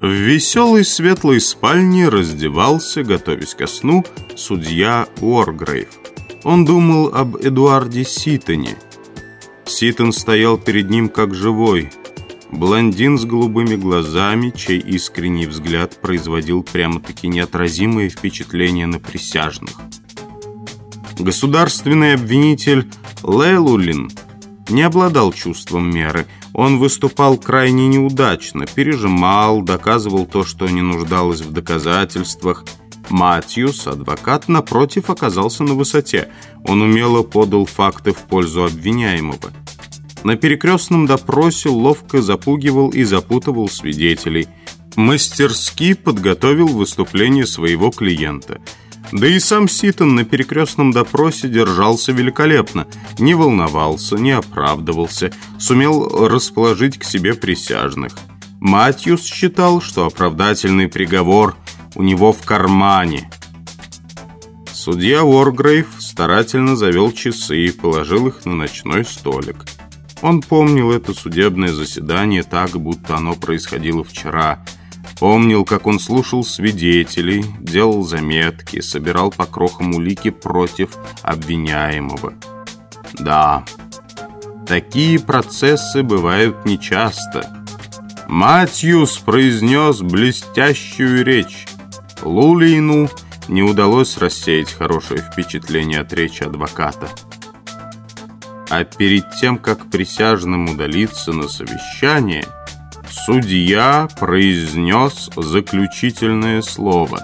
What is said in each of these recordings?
В веселой светлой спальне раздевался, готовясь ко сну, судья Уоргрейв. Он думал об Эдуарде Ситоне. Ситон стоял перед ним как живой. Блондин с голубыми глазами, чей искренний взгляд производил прямо-таки неотразимое впечатление на присяжных. Государственный обвинитель Лелулин не обладал чувством меры – он выступал крайне неудачно, пережимал, доказывал то, что не нуждалось в доказательствах. Матьюс, адвокат, напротив, оказался на высоте. Он умело подал факты в пользу обвиняемого. На перекрестном допросе ловко запугивал и запутывал свидетелей. Мастерски подготовил выступление своего клиента – да и сам Ситон на перекрестном допросе держался великолепно. Не волновался, не оправдывался, сумел расположить к себе присяжных. Матьюс считал, что оправдательный приговор у него в кармане. Судья Уоргрейв старательно завел часы и положил их на ночной столик. Он помнил это судебное заседание так, будто оно происходило вчера – Помнил, как он слушал свидетелей, делал заметки, собирал по крохам улики против обвиняемого. Да, такие процессы бывают нечасто. Матьюс произнес блестящую речь. Лулину не удалось рассеять хорошее впечатление от речи адвоката. А перед тем, как присяжным удалиться на совещание – Судья произнес заключительное слово.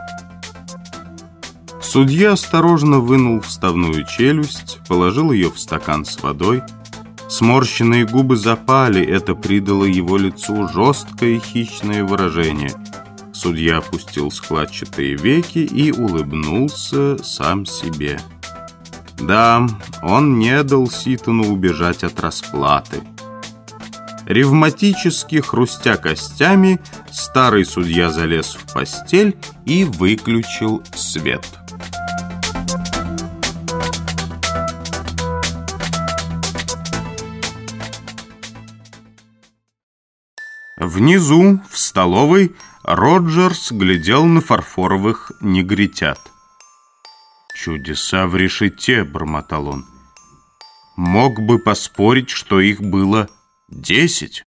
Судья осторожно вынул вставную челюсть, положил ее в стакан с водой. Сморщенные губы запали, это придало его лицу жесткое хищное выражение. Судья опустил складчатые веки и улыбнулся сам себе. Да, он не дал Ситону убежать от расплаты. Ревматически хрустя костями, старый судья залез в постель и выключил свет. Внизу, в столовой, Роджерс глядел на фарфоровых негритят. «Чудеса в решете», — бормотал он. «Мог бы поспорить, что их было Десять?